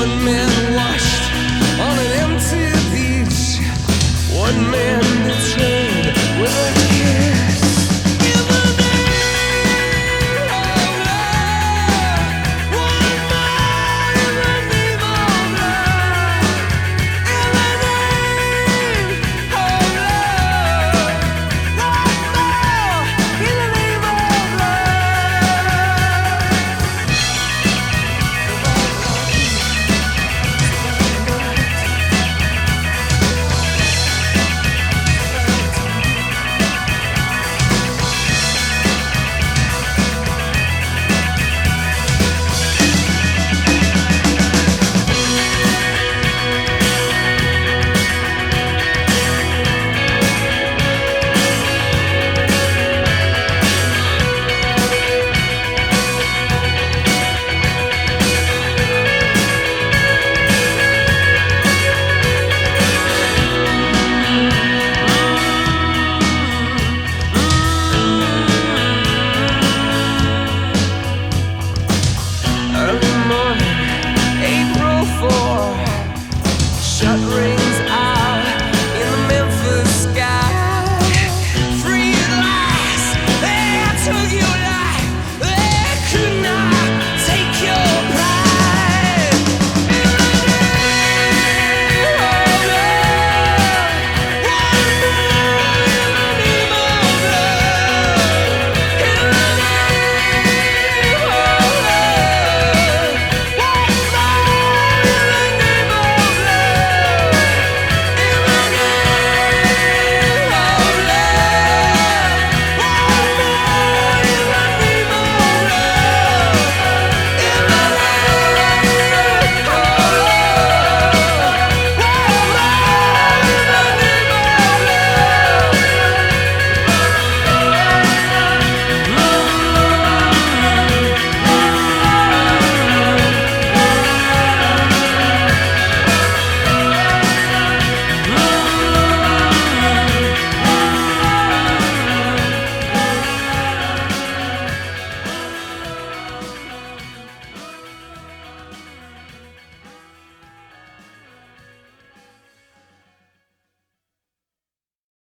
one man